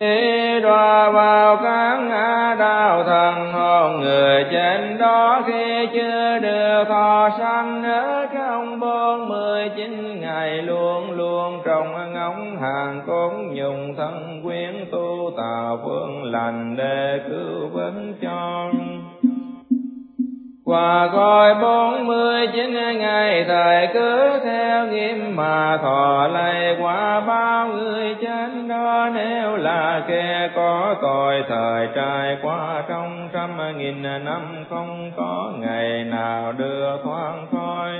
Khi đọa vào các ngã đạo thần, hồn người trên đó khi chưa được thọ sanh ở trong bốn mươi chín ngày luôn luôn trong ngóng hàng cốt nhung thân quyến tu tạo phương lành để cứu vấn cho qua coi bốn mươi chín ngày thời cứ theo nghiêm mà thọ lạy qua bao người chết nếu là kẻ có tội, thời trải qua trong trăm nghìn năm, không có ngày nào đưa thoáng khỏi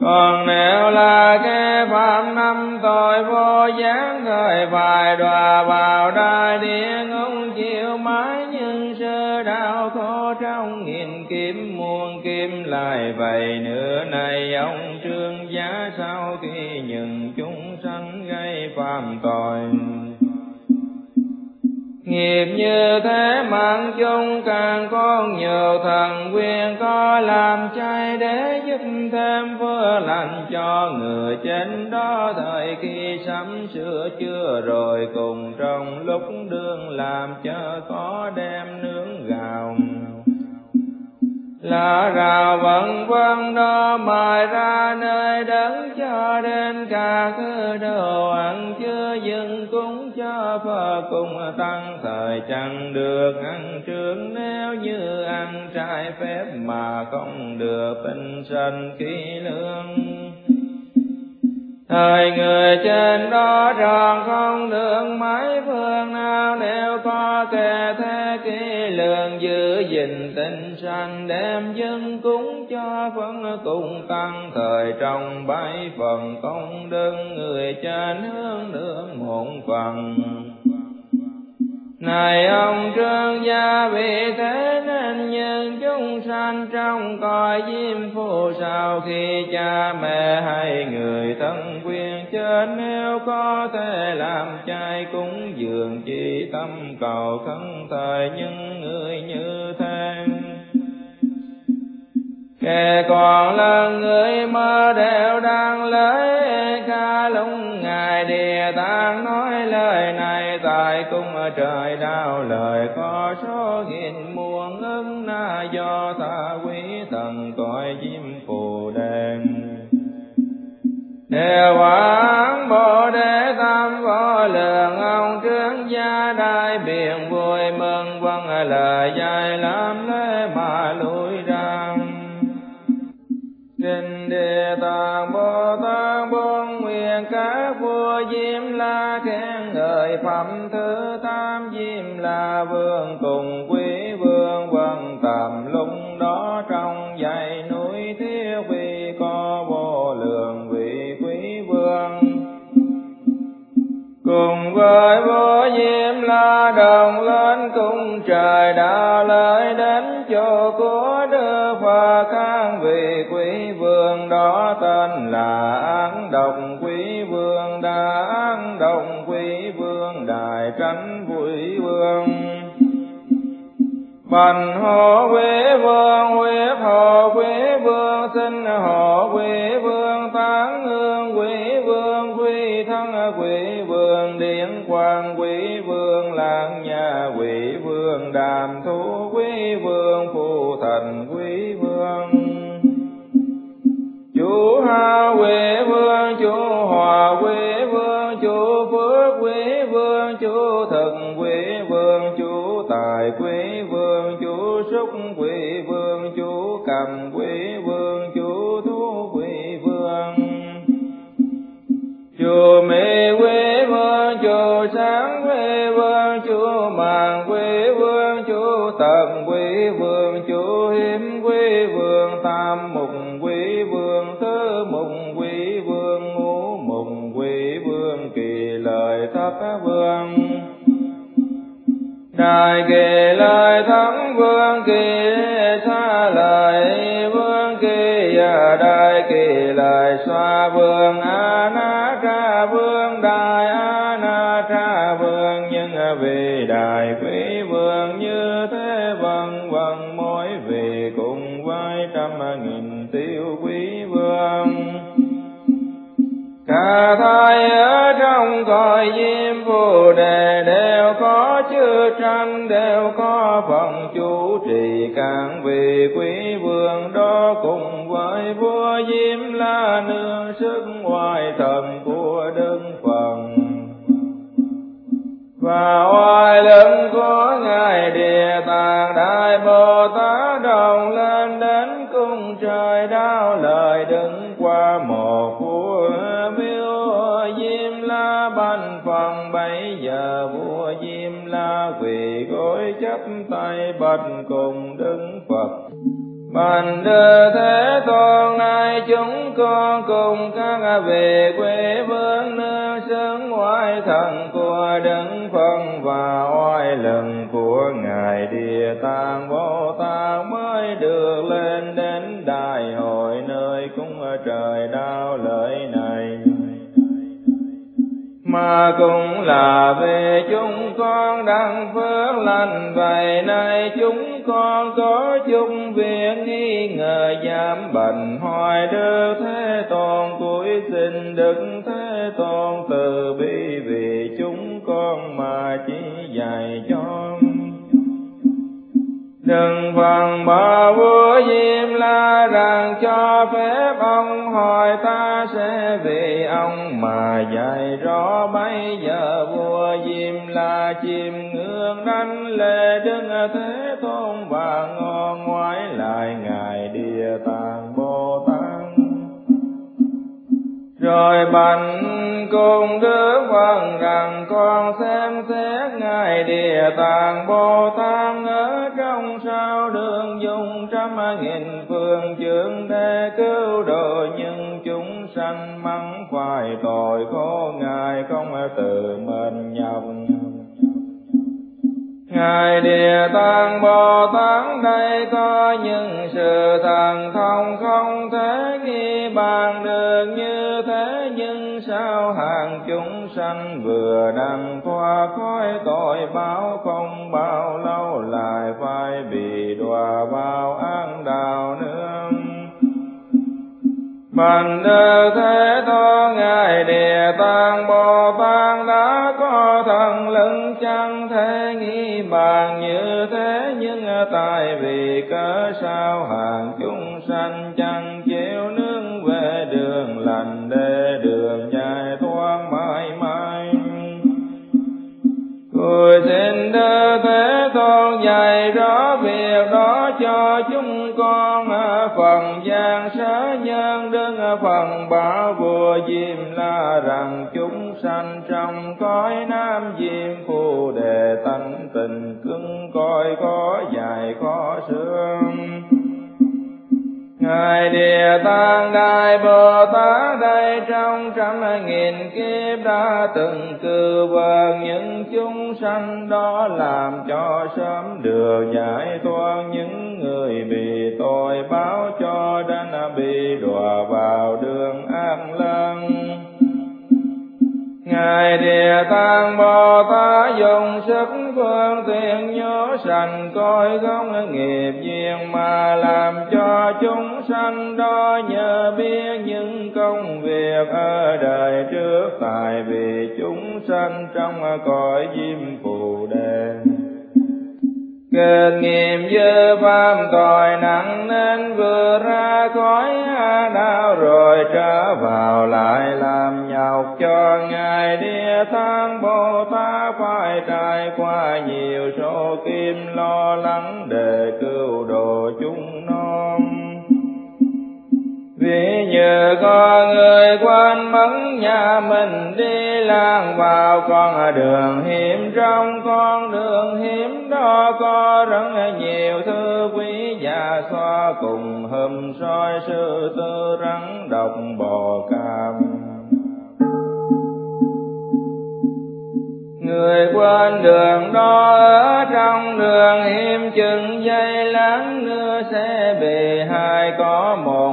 còn nếu là kẻ phạm năm tội, vô gián thời phải đọa vào đại địa ngục chịu mãi nhưng sơ đau khổ trong nghìn kiếm muôn kiếm lại vậy nữa này ông phạm tội. Nghiệp như thế mạng chung càng có nhiều thần quyền có làm chay để giúp thêm vừa lành cho người trên đó. Thời khi sắm sửa chưa rồi cùng trong lúc đương làm cho có đem nướng là rào vận vân đó, mài ra nơi đấng cho đến cả thứ đồ ăn chưa dừng cúng cho phật cùng tăng thời chẳng được ăn trước nếu như ăn trái phép mà không được tinh sanh kỹ lương thời người trên đó tròn không lượng mấy phương nào nếu có kẻ thế kỹ lượng giữ gìn tinh sanh đem dân cúng cho phân cùng tăng. Thời trong bảy phần công đức người trên hướng nương một phần này ông trương gia vì thế nên nhân chúng sanh trong cõi diêm phù sau khi cha mẹ hay người thân quyền chết nếu có thể làm trai cúng dường chỉ tâm cầu khấn thời những người như thế kẻ còn là người mơ đều đang lấy ca lung ngài địa tạng nói lời này, tại cung trời đau, lời có số nghìn muôn ức na do ta quý thần cõi diêm phù đền. Đề quán Bồ Đề Tam Vô Lượng ông trướng gia đại biện vui mừng vâng lời dạy làm lễ mà lui ra Kinh Địa Tạng Bồ Tát bốn nguyện các vua Diêm La khen ngợi phẩm thứ tam Diêm La Vương cùng quý vương vân tầm lúc đó trong dãy núi Thiếu Vị có vô lượng vị quý vương. Cùng với vô diêm la đồng lên cung trời sáng quê vương chúa màng quê vương chúa tận quê vương chúa hiếm quê vương tam mục quê vương thứ mục quê vương ngũ mục quê vương kỳ lợi thất vương. Đại kỳ lời thắng vương, kỳ xa lời vương, kỳ đại kỳ lời xoa vương. A bạch cùng đức phật Bành đưa thế tôn nay chúng con cùng các vị quê vương nương sướng ngoại thần của đấng phật. Cũng là về chúng con đang phước lành. Vậy nay chúng con có chung việc nghi ngờ giảm bệnh. Hoài đức thế tôn cuối xin đức thế tôn, từ bi vị đừng phần bờ vua diêm la rằng cho phép ông hỏi ta sẽ vì ông. Mà dạy rõ bây giờ vua diêm la chim ngưỡng đánh lệ đứng thế tôn và ngon ngoái lại ngài. Rồi bạch cùng đức phật rằng con xem xét ngài địa tạng bồ tát ở trong sao đường dùng trăm nghìn phương chướng để cứu độ nhưng chúng sanh mắng phải tội khổ ngài không tự mình nhập. Ngài Địa Tạng Bồ Tát đây có những sự thần thông không thể nghi bàn được như thế, nhưng sao hàng chúng sanh vừa đang qua khói tội báo không bao lâu lại phải bị đọa vào ăn đào nương? Bành đức thế đó ngài địa tạng bồ tát đã có thần lưng chăng phần bảo vua diêm la rằng chúng sanh trong cõi nam diêm phù đề tánh tình cứng coi có dài, có sương. Ngài Địa Tạng Đại Bồ Tát đây trong trăm nghìn kiếp đã từng Ngài Địa Tạng Bồ Tát dùng sức phương tiện nhớ sanh coi không nghiệp duyên mà làm cho chúng sanh đó nhờ biết những công việc ở đời trước. Tại vì chúng sanh trong cõi diêm Kết nghiệp dơ phạm tội nặng nên vừa ra khỏi đau rồi trở vào lại làm nhọc cho Ngài Địa Tạng Bồ Tát phải trải qua nhiều số kim lo lắng để cứu độ chúng. Vì nhờ có người quan mất nhà mình đi lang vào con đường hiểm, trong con đường hiểm đó có rất nhiều thứ quý và xoa cùng hầm soi sư tư rắn độc bò cam. Người quên đường đó ở trong đường hiểm chừng dây láng nữa sẽ bị hai có một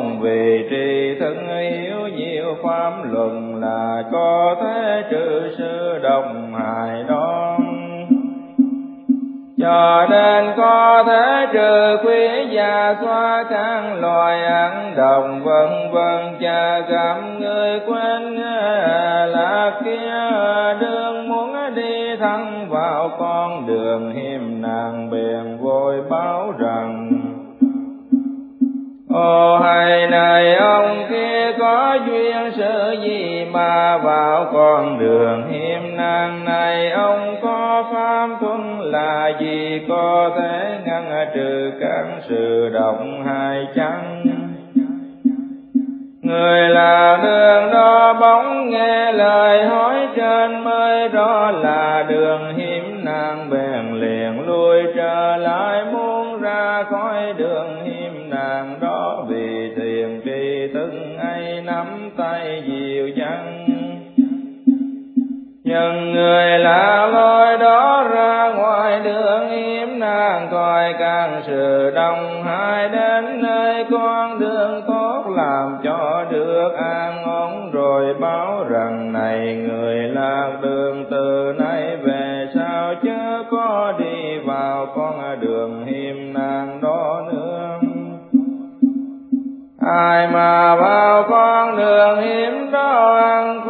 có thế trừ sư đồng hài đó cho nên có thế trừ quý già xóa căn loài ăn đồng, vân vân cha gặp người quên là kia. Đương muốn đi thẳng vào con đường hiểm nàng bèn vội báo rằng Ô hay này ông kia có duyên sự gì mà vào con đường hiểm nan này? Ông có pháp tuân là gì? Có thể ngăn trừ các sự động hai chăng? Người là đường đó bóng, nghe lời hỏi trên, mới đó là đường hiểm nan bèn liền lui trở lại, muốn ra khỏi đường hiểm nan đó. Vì thiền tri thức ấy nắm tay dịu dàng nhân người là lối đó ra ngoài đường, yên nàng coi càng sự đông, hai đến nơi con đường tốt làm cho được an ổn. Rồi báo rằng, này người lạc đường, từ nay về sau chớ có đi vào con đường hiểm nàng đó nữa. Ai mà vào con đường hiểm đó ăn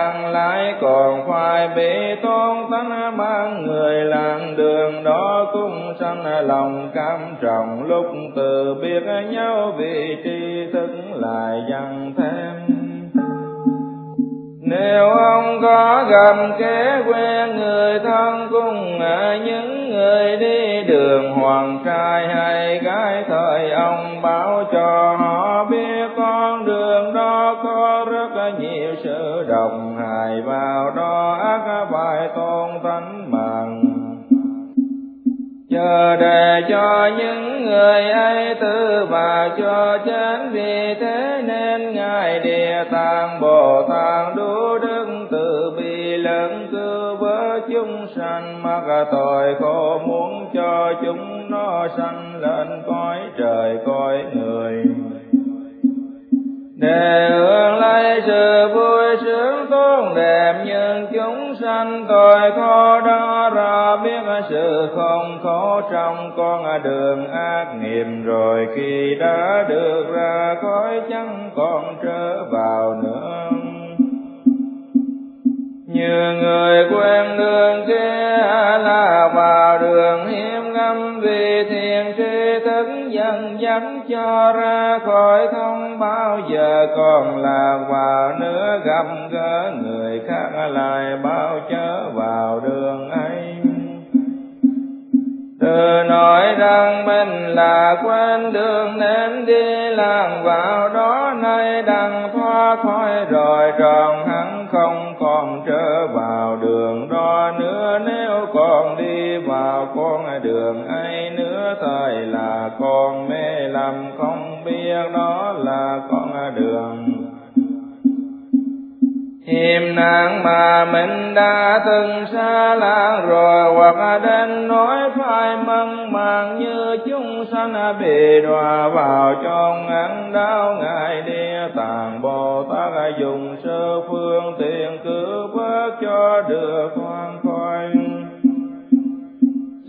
khỏi lại còn phải bị tôn tánh mang người làng đường đó cũng sanh lòng cam trọng. Lúc từ biết nhau vì tri thức lại dần thêm. Nếu ông có gầm kế quen người thân cùng những người đi đường, hoàng trai hay gái, thời ông báo cho họ đồng hài vào đó ác bài tôn tánh mạng. Chờ để cho những người ấy tư và cho chánh vì thế nên ngài địa tạng bồ tát đủ đức từ bi lớn cứu với chúng sanh. Mắc tội khổ muốn cho chúng nó sanh lên cõi trời cõi người để hưởng lấy sự vui sướng tốt đẹp nhưng chúng sanh tội khổ đó ra biết sự không khổ trong con đường ác nghiệp. Rồi khi đã được ra khỏi chẳng còn trở vào nữa như người quen đường kia là vào đường hiểm ngâm vì thiền tri thức dần dẫn cho ra khỏi không bao giờ còn là vào nữa gặp gỡ người khác lại bao chớ vào đường từ nói rằng mình là quên đường nên đi, làng vào đó nay đang thoát khỏi rồi tròn hắn không còn trở vào đường đó nữa. Nếu còn đi vào con đường ấy nữa, thời là con mê lầm, không biết đó là con hiểm nạn mà mình đã từng xa làng rồi, hoặc đến nói phải măng màng như chúng sanh bị đọa vào trong ngắn đau. Ngài địa tạng bồ tát dùng sơ phương tiện cứu vớt cho được hoàn khỏi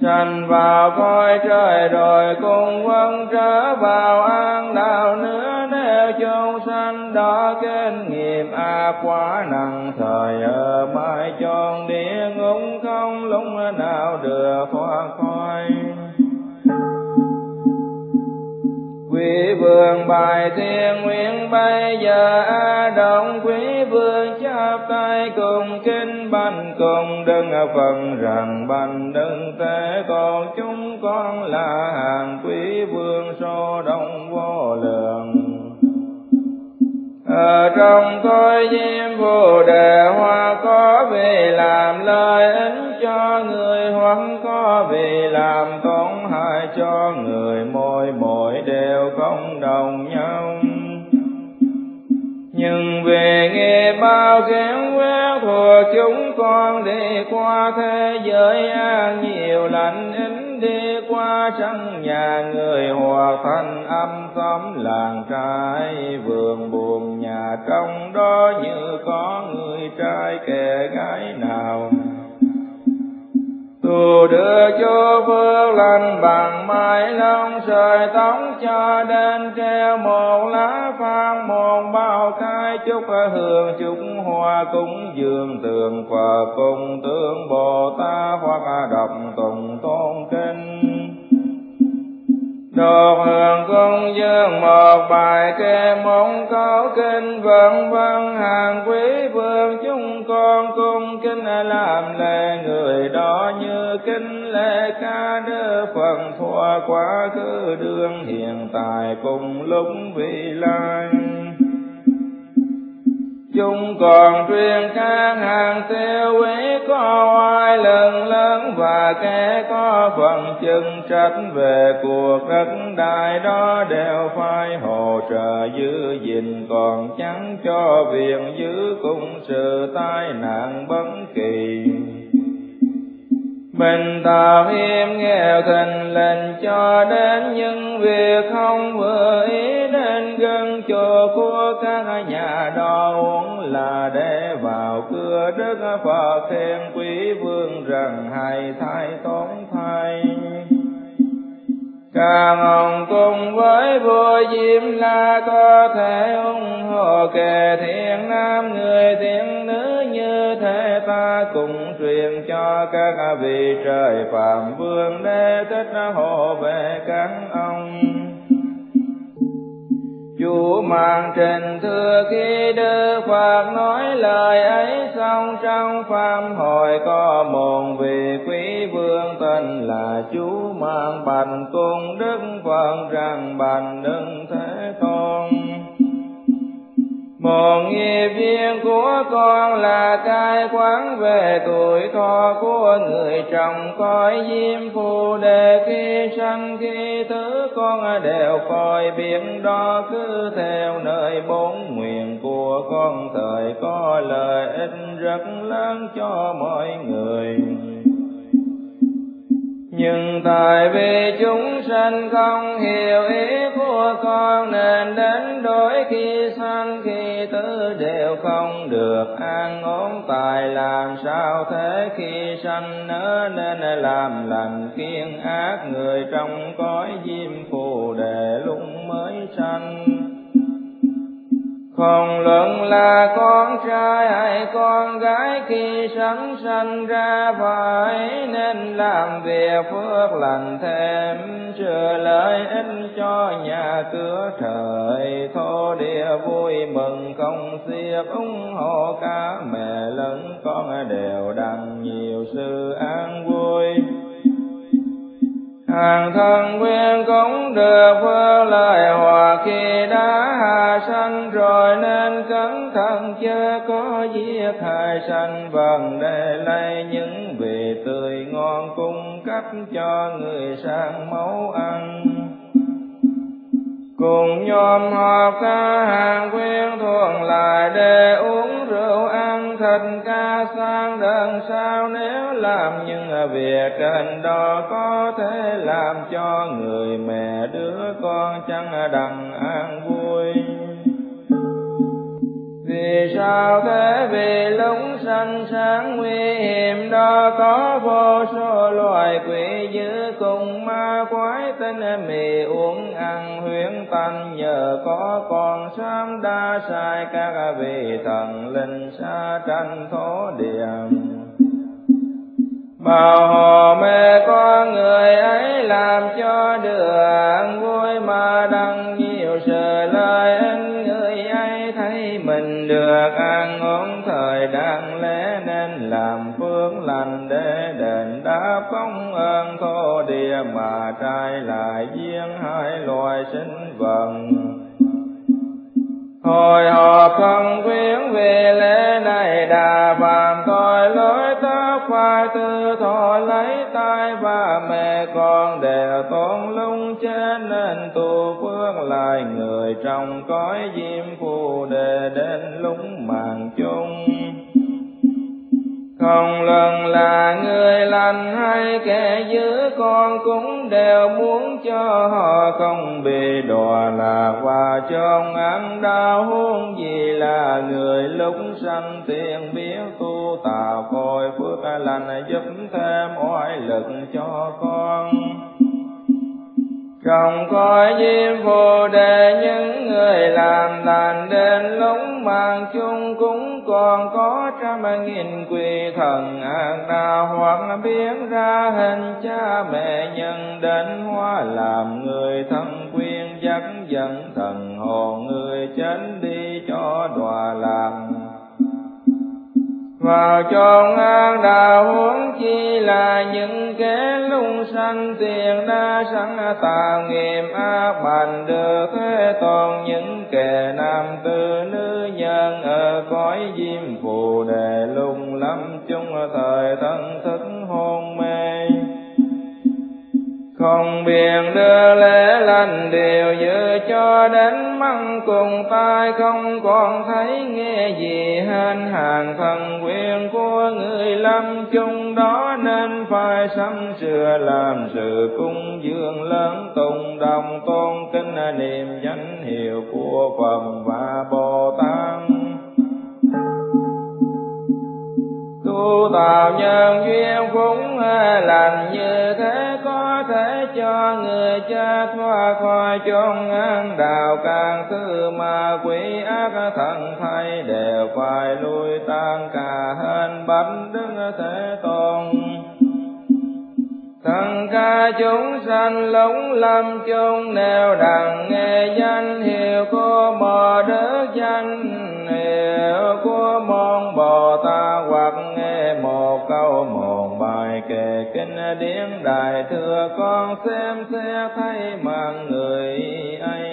sanh vào cõi trời rồi cùng quân trở vào an đạo nữa. Nếu chúng sanh đó kinh nghiệm a quá nặng, thời ở mai chọn địa ngục không lúc nào được thoát khỏi. Quý vương bài thiên nguyện bây giờ a động quý vương chắp tay cùng kinh bành, cùng đừng phần rằng bành đừng thế còn chúng con là hàng quý vương số đông vô lượng. Ở trong coi diêm vô đề hoa có vì làm lời ích cho người hoặc có vì làm tổn hại cho người mỗi mỗi đều không đồng nhau. Nhưng về nghe bao khéo quét thuộc chúng con đi qua thế giới an nhiều lạnh ính đi qua sân nhà người hòa thành âm xóm làng trai, vườn buồn nhà trong đó như có người trai kẻ gái nào tu đưa cho phước lành bằng mái long sợi tóc cho đến treo một lá phan một bao khai chúc hương chúc hoa cúng dường tường Phật cùng tướng Bồ Tát hoặc đọc tùng tôn kinh Đột hưởng cung dương một bài kê mong câu kinh vân vân. Hàng quý vương chúng con cung kinh làm lệ người đó như kinh lệ ca đưa phần thua quá khứ đương hiện tại cùng lúc vị lai chúng còn truyền các hàng tiêu quý có oai lần lớn và kẻ có phần chân trách về cuộc đất đai đó đều phải hỗ trợ giữ gìn. Còn chẳng cho việc giữ cùng sự tai nạn bất kỳ. Mình tạo im nghèo thành lệnh cho đến những việc không vừa ý đến cho của các nhà đó uống là để vào cửa đức Phật thêm quý vương rằng hay thay tốn thay. Càng ông cùng với vua Diêm La có thể ủng hộ kẻ thiện nam người thiện nữ như thế ta cùng truyền cho các vị trời phạm vương để thích hộ về các ông. Chủ màn trình thưa khi Đức Phật nói lời ấy xong, trong pháp hội có một vị quý vương tên là chú mạng bành cung Đức Phật rằng bành đừng thế tôn. Một nghiệp viên của con là cai quán về tuổi thọ của người chồng coi diêm phù đề. Khi sanh, khi thứ con đều coi biển đó cứ theo nơi bốn nguyện của con. Thời có lợi ích rất lớn cho mọi người nhưng tại vì chúng sanh không hiểu ý của con nên đến đôi khi sanh khi tử đều không được an ổn. Tài làm sao thế khi sanh nỡ nên làm lành kiên ác người trong cõi diêm phù đề lúc mới sanh? Không luận là con trai hay con gái khi sẵn sanh ra phải nên làm việc phước lành thêm chừa lợi ích cho nhà cửa trời. Thô địa vui mừng không xiết ủng hộ cả mẹ lẫn con đều đặng nhiều sự an vui hàng thân quyên cũng được vơ lời hòa khi đã hạ sanh, rồi nên cẩn thận chớ có giết hại sanh. Vần để lấy những vị tươi ngon cung cấp cho người sang máu ăn. Cùng nhóm họp ca hàng quyên thuận lại để uống rượu ăn thịt ca sang đơn sao nếu làm những việc trên đó có thể làm cho người mẹ đứa con chẳng đặng an vui. Vì sao thế? Vì lúc sanh sáng nguy hiểm đó có vô số loài quỷ như cùng ma quái tên mì uống ăn huyễn tanh, nhờ có con sám đa sai các vị thần linh xa tranh thổ địa bảo hộ mê con người ấy làm cho được vui mà đăng nhiều sự lời anh người ấy thấy mình được ăn ổn thời đang lẽ nên làm lành để đền đáp công ơn thô địa mà trai lại duyên hai loài sinh vật Hồi họp thân quyến về lễ này đà phàm thôi lối tóc phải tư thọ lấy tay và mẹ con đều tôn lung trên nên tu phước lại người trong cõi diêm phù đề đến lúc mà không lần là người lành hay kẻ dữ, con cũng đều muốn cho họ không bị đọa lạc. Và trong ăn đau, huống gì là người lúc sanh tiền biết tu tạo coi phước lành giúp thêm oai lực cho con trong cõi diêm phù đề những người làm lành đến lúc mang chung cũng còn có trăm nghìn quỷ thần. Ác đạo hoặc biến ra hình cha mẹ nhân đến hoa làm người thân quyên dắt dẫn thần hồn người chánh đi. Vào cho an đạo huống chi là những kẻ lung sanh tiền đa sẵn tạo nghiệp ác bành được thế toàn những kẻ nam tư nữ nhân ở cõi diêm phù đề lung lắm. Chung thời thân thức hôn không biện đưa lễ lành đều giữ cho đến măng cùng tai, không còn thấy nghe gì hơn hàng thần quyền của người lâm chung đó nên phải sắm sửa, làm sự cung dương lớn tùng đồng tôn kính niệm danh hiệu của phật và bồ tát. Tu tạo nhân duyên cũng à, lành như thế, có thể cho người cha thoát khỏi chốn an đạo càng thứ mà quỷ ác thần thay đều phải lui tan cả hên bánh đứng thế tôn. Thần ca chúng sanh lúng lâm chung nèo đằng nghe danh hiệu của bồ đức danh hiệu của môn bồ tát hoặc nghe một câu một bài kệ kinh điển, đại thừa con xem xét thấy mạng người ấy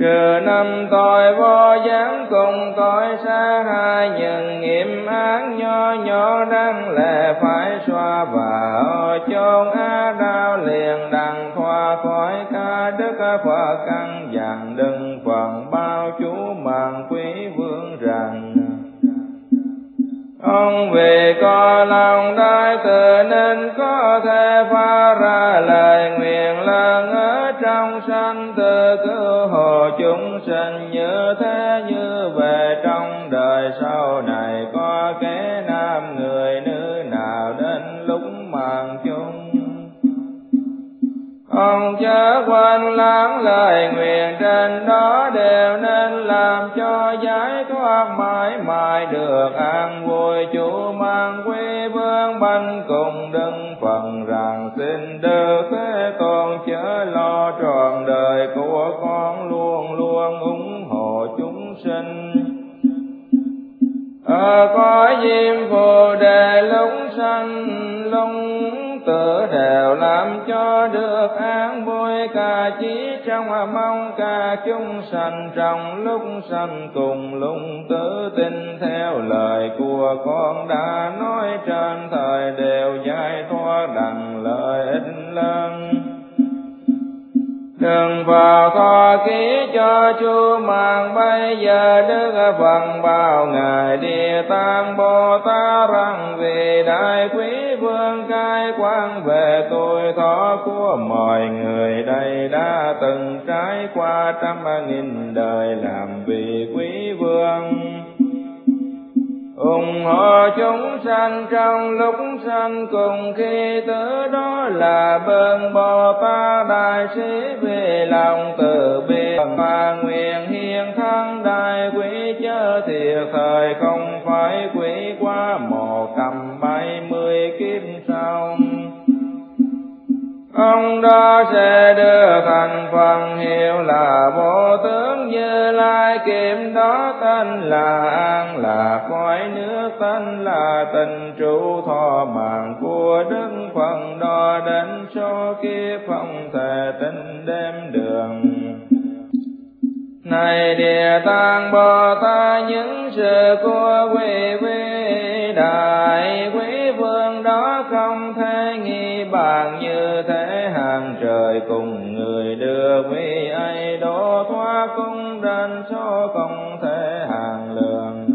trừ năm tội vô gián cùng tội xa hai nhân nghiệm án nho nhỏ đang lệ phải xoa vào chôn á đau liền đằng thoa khỏi ca đức phật căn dặn đừng phần bao chú màn quý vương ông vì có lòng đại từ nên có thể phá ra lời nguyện lần ở trong sanh từ cứu hộ chúng sinh như thế như về trong đời sau này, có kẻ nam người nữ nào đến lúc màn chung ông chớ quên lãng lời nguyện trên đó đều nên trong lúc cai về tuổi thọ của mọi người đây đã từng trải qua trăm nghìn đời làm vị quý vương. Ủng hộ chúng sanh trong lúc sanh cùng khi tới đó là bơn bò ba đại sĩ về lòng từ bi và nguyện hiền thân đại quý chớ thiệt thời không phải quý qua một trăm bảy mươi kiếp sau ông đó sẽ đưa thành phần hiệu là vô tướng như lai. Kiếm đó tên là an, là cõi nước, tên là tình trụ, thọ mạng của đức phần đo đến số kia không thể tính đêm đường này địa tạng bồ tát những sự của quý vị. Đại quý vương đó không thể nghi bàn như thế. Hàng trời cùng người đưa quý ấy đổ thoát cung đến số không thể hàng lượng.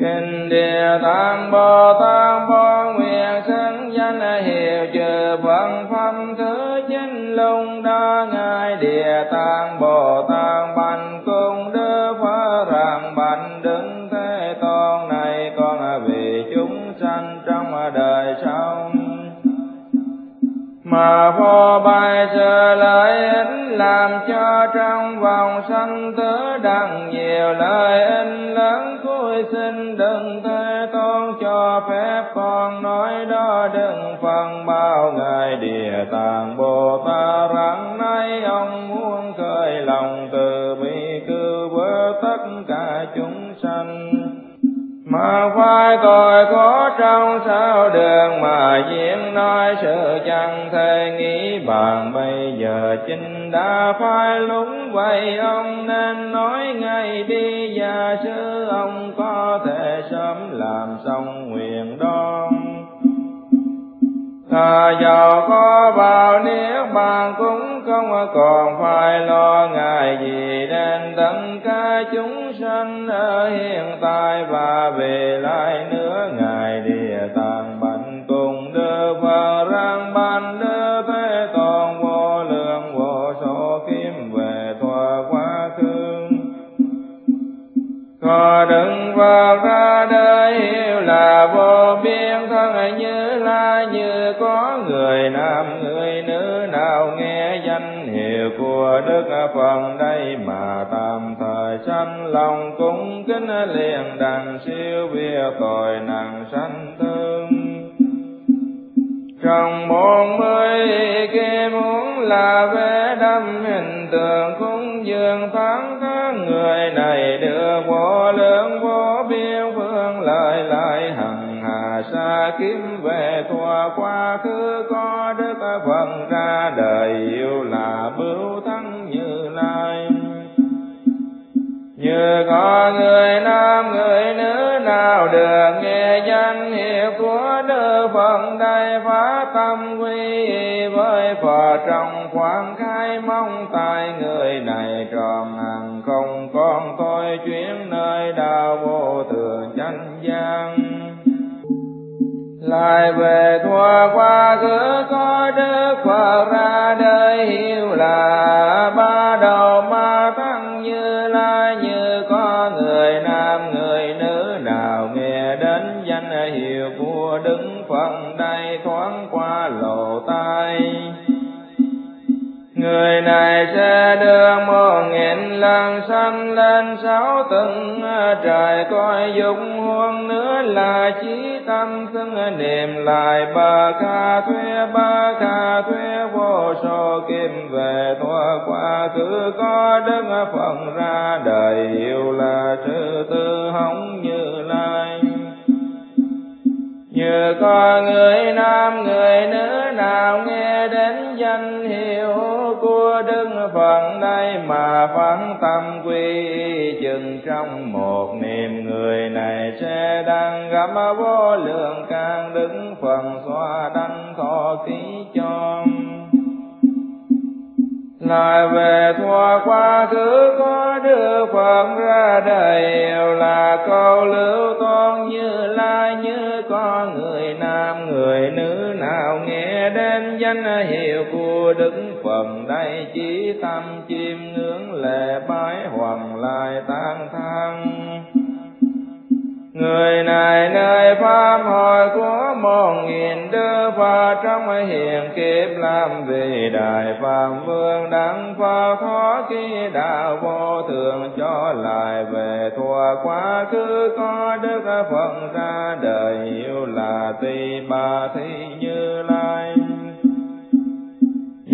Kinh địa tạng bồ tát bồ nguyện xưng danh hiền tăng bồ tát bành cung đức phá rằng bành đứng thế tôn này con vì chúng sanh trong đời sau mà vô bài sơ phải lúng vậy ông nên nói ngay đi và sư ông có thể sớm làm xong nguyện đó thà giàu có vào nếu bàn cũng không còn phải lo ngại gì đến tất cả chúng sanh ở hiện tại và về lại nữa ngài đi. Đừng và ra đời hiểu là vô biên thân như la, như có người nam, người nữ nào nghe danh hiệu của đức phần đây mà tạm thời sanh lòng cung kính liền đằng siêu việc tội nặng sanh thương trong bốn mươi kia muốn là vẽ đâm hình tượng cũng dương phán các người này được vô lượng vô biên phương lợi lại hằng hà sa kiếm về thua quá khứ có đức phần ra đời, yêu là bưu thắng như lai. Như có người nam, người nữ nào được nghe danh hiệu của đức phật đây phá tâm quy, với phật trong khoảng khai mong tài lại về thua quá khứ có đức phật xưng niệm lại ba ca thuê ba ca thuê vô số kim về thoa quá khứ có đức phật ra đời, hiệu là sư tư hống như lai nhờ có người nam, người nữ nào nghe đến danh hiệu của đức phật đây mà phán tâm quy chừng trong một niệm người này sẽ đang gặp vô lượng càng đứng phật xoa đăng thọ ký cho lại về thoa quá khứ có đưa Phật ra đời là câu lưu toan như lai như có người nam, người nữ nào nghe đến danh hiệu của Đức Phật. Đây chỉ tâm chim ngưỡng lệ bái hoàng lại tan thăng. Người này nơi pháp hội của một nghìn đức Phật trong hiện kiếp làm vì đại phạm vương đăng Phật khó khi đạo vô thường cho lại về thua quá khứ có đức Phật ra đời hiểu là tỳ bà thi như lai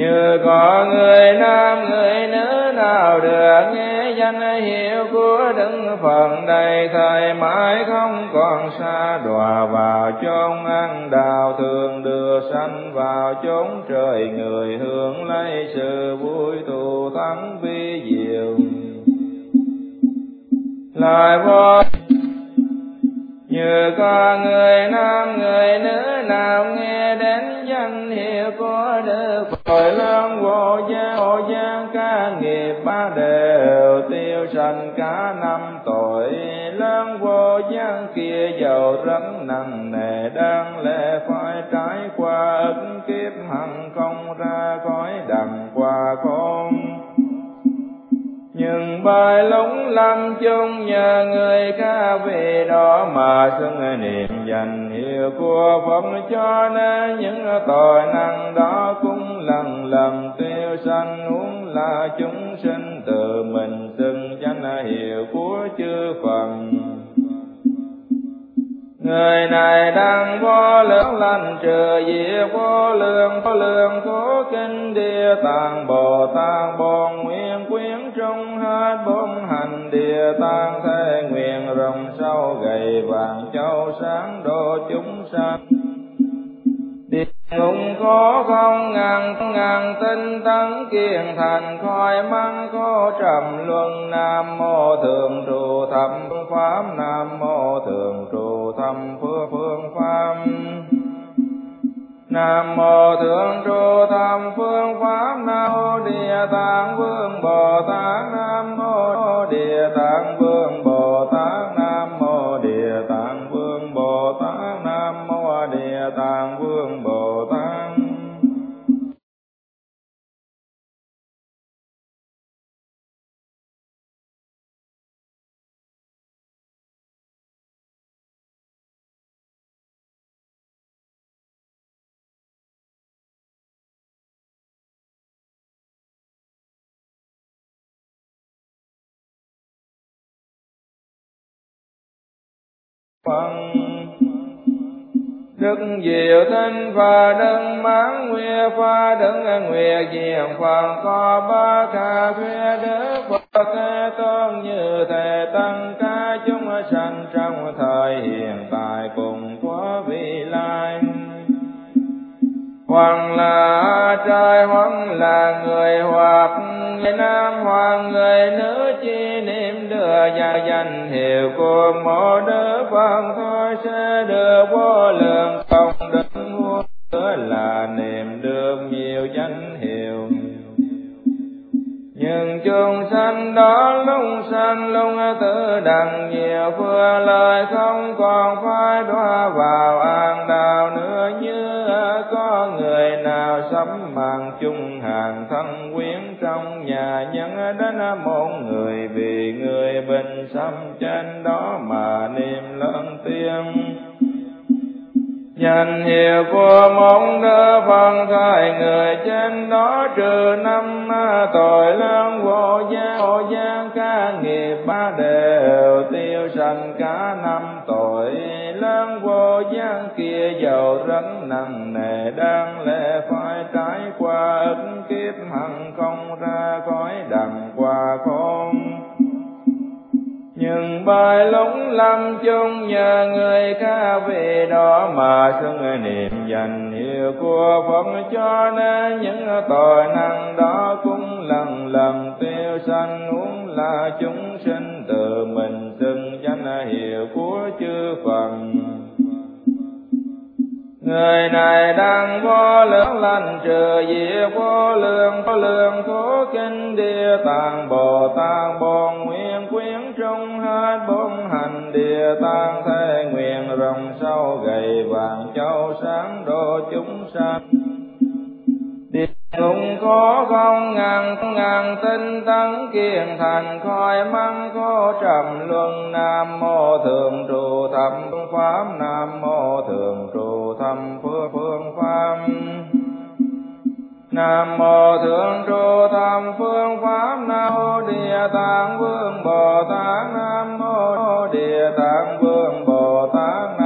như có người nam, người nữ nào được, nghe danh hiệu của đức phật, đầy thời mãi không còn xa, đọa vào chốn ăn đào thường đưa sanh vào chốn trời, người hưởng lấy sự vui thù thắng vi diệu. Lại vô như có người nam, người nữ nào nghe đến danh hiệu của đức Phật lớn vô gian vô gian ca nghiệp, ba đều tiêu sanh, cả năm tội lớn vô gian kia giàu rất nặng nề đang lẽ phải trải qua ức kiếp hằng không ra khỏi đằng qua không nhưng bài lúng lâm chung nhờ người ca vì đó mà xưng niệm dành hiệu của Phật. Cho nên những tội năng đó cũng lần lần tiêu sanh, huống là chúng sinh tự mình xưng Người này đang vô lượng lành, trừ diệt vô lượng vô lượng cố kinh địa tạng, Bồ Tát bồn nguyện quyến trung, hết bốn hành địa tạng, thế nguyện rộng sâu gầy vàng châu sáng độ chúng sanh. Địa ngục khó không ngàn ngàn tinh tấn kiên thành, khói măng khó trầm luân, nam mô thường trụ thập pháp, nam mô thường trụ thập phước phương pháp. Nam mô thượng trụ tam phương pháp, Nam mô địa tạng vương Bồ Tát, Nam mô địa tạng vương Bồ Phật Đức diệu tinh và đơn mãn nguyện pha đơn nguyện diệu Phật có ba ca khuya Đức Phật thế tôn như thể tăng ca chúng sanh trong thời hiện tại cùng có vị lai Hoàng là trai, hoàng là người hoặc người nam hoặc người nữ, chi niệm đưa gia danh hiệu của một đứa con. Thôi sẽ được vô lượng công đức muôn nữa là niệm được nhiều danh hiệu. Nhưng chúng sanh đó lúc sanh lúc tự đặng nhiều phương lời không còn phải đọa vào an đạo nữa. Môn người vì người bình xâm trên đó mà niệm lớn tiếng. Danh hiệu của mong đỡ phân thời người trên đó trừ năm tội lớn vô gian vô gian ca nghiệp ba đều tiêu sanh cả bài lúng lâm trong nhờ người ca về đó mà xưng niệm dành hiệu của Phật. Cho nên những tội năng đó cũng lần lần tiêu sanh uống là chúng sinh tự mình xưng danh hiệu của chư Phật. Người này đang vô lượng lành, trừ diệt vô lượng vô lượng cố kinh, địa tạng Bồ Tát bổn nguyện quyến trung, hết bốn hành, địa tạng thế nguyện, rồng sâu gầy vàng, châu sáng độ chúng sanh cũng khó không ngàn ngàn tinh tấn kiên thành khói mang khó trầm luân. Nam mô thường trụ thập pháp, nam mô thường trụ thập phương phương pháp. Nam mô Thượng Trụ Tam Phương Pháp, Nam mô Địa Tạng Vương Bồ Tát. Nam mô Địa Tạng Vương Bồ Tát.